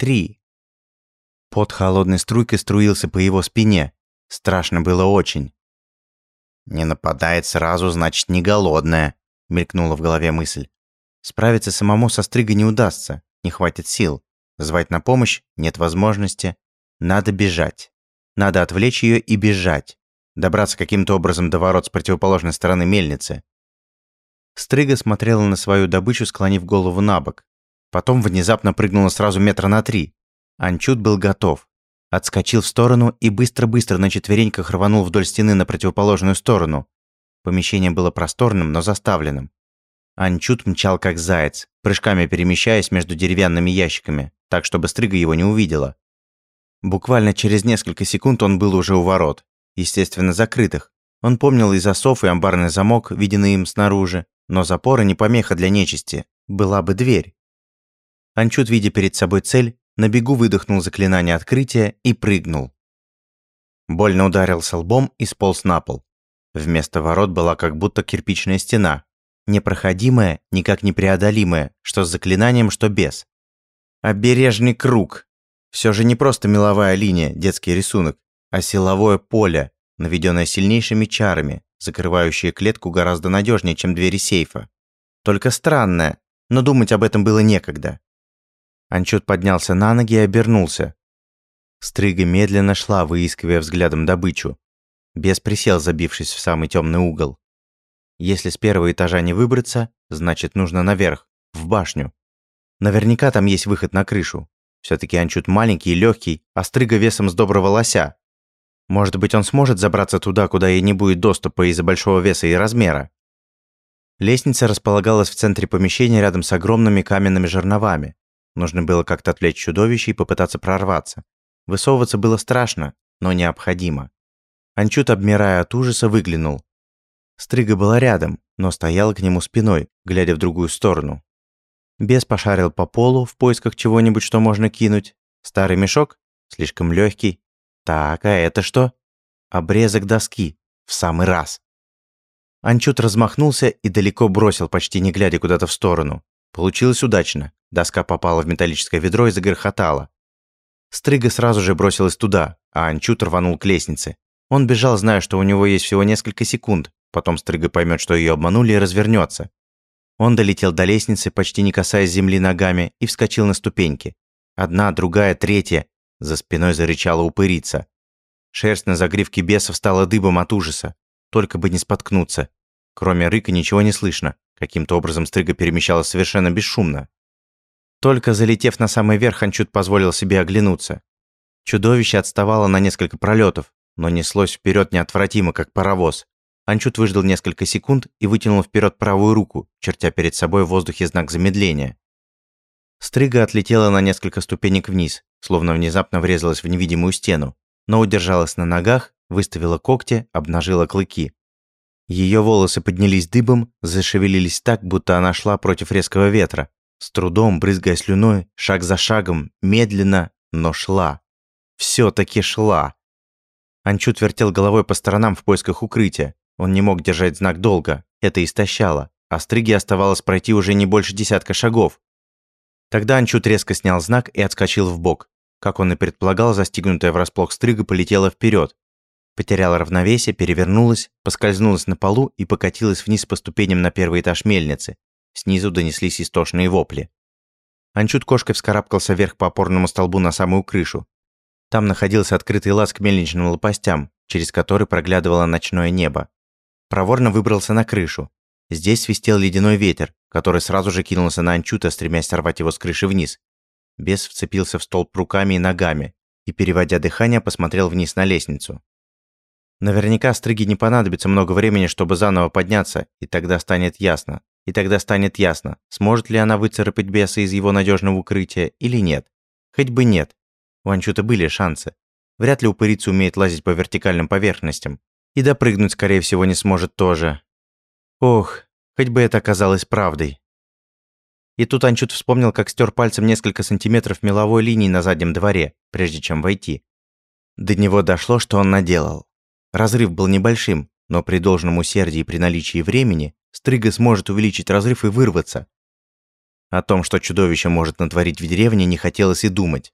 три. Под холодной струйкой струился по его спине. Страшно было очень. «Не нападает сразу, значит, не голодная», — мелькнула в голове мысль. Справиться самому со стригой не удастся, не хватит сил. Звать на помощь нет возможности. Надо бежать. Надо отвлечь ее и бежать. Добраться каким-то образом до ворот с противоположной стороны мельницы. Стрига смотрела на свою добычу, склонив голову на бок. Потом внезапно прыгнула сразу метра на три. Анчут был готов. Отскочил в сторону и быстро-быстро на четвереньках рванул вдоль стены на противоположную сторону. Помещение было просторным, но заставленным. Анчут мчал как заяц, прыжками перемещаясь между деревянными ящиками, так чтобы Стрыга его не увидела. Буквально через несколько секунд он был уже у ворот, естественно, закрытых. Он помнил и засов, и амбарный замок, виденный им снаружи, но запора не помеха для нечисти, была бы дверь. Анчут, видя перед собой цель, на бегу выдохнул заклинание открытия и прыгнул. Больно ударился лбом и сполз на пол. Вместо ворот была как будто кирпичная стена, непроходимая, никак непреодолимая, что с заклинанием, что без. Обережный круг. Все же не просто меловая линия, детский рисунок, а силовое поле, наведенное сильнейшими чарами, закрывающее клетку гораздо надежнее, чем двери сейфа. Только странное, но думать об этом было некогда. Анчут поднялся на ноги и обернулся. Стрыга медленно шла, выискивая взглядом добычу. Бес присел, забившись в самый темный угол. Если с первого этажа не выбраться, значит нужно наверх, в башню. Наверняка там есть выход на крышу. Все-таки Анчут маленький и легкий, а стрыга весом с доброго лося. Может быть, он сможет забраться туда, куда ей не будет доступа из-за большого веса и размера. Лестница располагалась в центре помещения рядом с огромными каменными жерновами. Нужно было как-то отвлечь чудовище и попытаться прорваться. Высовываться было страшно, но необходимо. Анчут, обмирая от ужаса, выглянул. Стрыга была рядом, но стояла к нему спиной, глядя в другую сторону. Бес пошарил по полу в поисках чего-нибудь, что можно кинуть. Старый мешок? Слишком легкий. Так, а это что? Обрезок доски. В самый раз. Анчут размахнулся и далеко бросил, почти не глядя куда-то в сторону. Получилось удачно. Доска попала в металлическое ведро и загорхотала. Стрыга сразу же бросилась туда, а Анчут рванул к лестнице. Он бежал, зная, что у него есть всего несколько секунд, Потом Стрыга поймет, что ее обманули и развернется. Он долетел до лестницы, почти не касаясь земли ногами, и вскочил на ступеньки. Одна, другая, третья. За спиной зарычала упырица. Шерсть на загривке бесов стала дыбом от ужаса. Только бы не споткнуться. Кроме рыка ничего не слышно. Каким-то образом Стрыга перемещалась совершенно бесшумно. Только залетев на самый верх, Анчут позволил себе оглянуться. Чудовище отставало на несколько пролетов, но неслось вперед неотвратимо, как паровоз. Анчут выждал несколько секунд и вытянул вперед правую руку, чертя перед собой в воздухе знак замедления. Стрыга отлетела на несколько ступенек вниз, словно внезапно врезалась в невидимую стену, но удержалась на ногах, выставила когти, обнажила клыки. Ее волосы поднялись дыбом, зашевелились так, будто она шла против резкого ветра. С трудом, брызгая слюной, шаг за шагом, медленно, но шла. Все-таки шла. Анчут вертел головой по сторонам в поисках укрытия. Он не мог держать знак долго, это истощало, а Стриге оставалось пройти уже не больше десятка шагов. Тогда Анчут резко снял знак и отскочил в бок. Как он и предполагал, застигнутая врасплох Стрига полетела вперед, Потеряла равновесие, перевернулась, поскользнулась на полу и покатилась вниз по ступеням на первый этаж мельницы. Снизу донеслись истошные вопли. Анчут кошкой вскарабкался вверх по опорному столбу на самую крышу. Там находился открытый лаз к мельничным лопастям, через который проглядывало ночное небо проворно выбрался на крышу. Здесь свистел ледяной ветер, который сразу же кинулся на Анчута, стремясь сорвать его с крыши вниз. Бес вцепился в столб руками и ногами и, переводя дыхание, посмотрел вниз на лестницу. Наверняка Стриге не понадобится много времени, чтобы заново подняться, и тогда станет ясно. И тогда станет ясно, сможет ли она выцарапать беса из его надежного укрытия или нет. Хоть бы нет. У Анчута были шансы. Вряд ли упырица умеет лазить по вертикальным поверхностям. И допрыгнуть, скорее всего, не сможет тоже. Ох, хоть бы это оказалось правдой. И тут Анчут вспомнил, как стер пальцем несколько сантиметров меловой линии на заднем дворе, прежде чем войти. До него дошло, что он наделал. Разрыв был небольшим, но при должном усердии и при наличии времени Стрыга сможет увеличить разрыв и вырваться. О том, что чудовище может натворить в деревне, не хотелось и думать.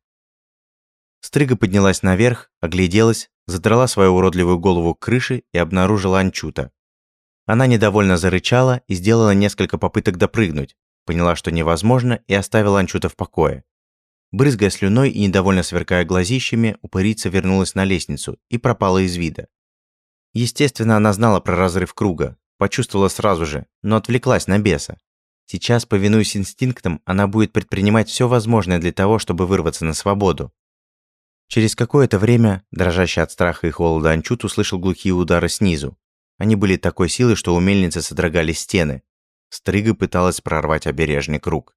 Стрыга поднялась наверх, огляделась, задрала свою уродливую голову к крыше и обнаружила Анчута. Она недовольно зарычала и сделала несколько попыток допрыгнуть, поняла, что невозможно, и оставила Анчута в покое. Брызгая слюной и недовольно сверкая глазищами, упырица вернулась на лестницу и пропала из вида. Естественно, она знала про разрыв круга, почувствовала сразу же, но отвлеклась на беса. Сейчас, повинуясь инстинктам, она будет предпринимать все возможное для того, чтобы вырваться на свободу. Через какое-то время, дрожащий от страха и холода Анчут услышал глухие удары снизу. Они были такой силы, что у мельницы содрогались стены. Стрыга пыталась прорвать обережный круг.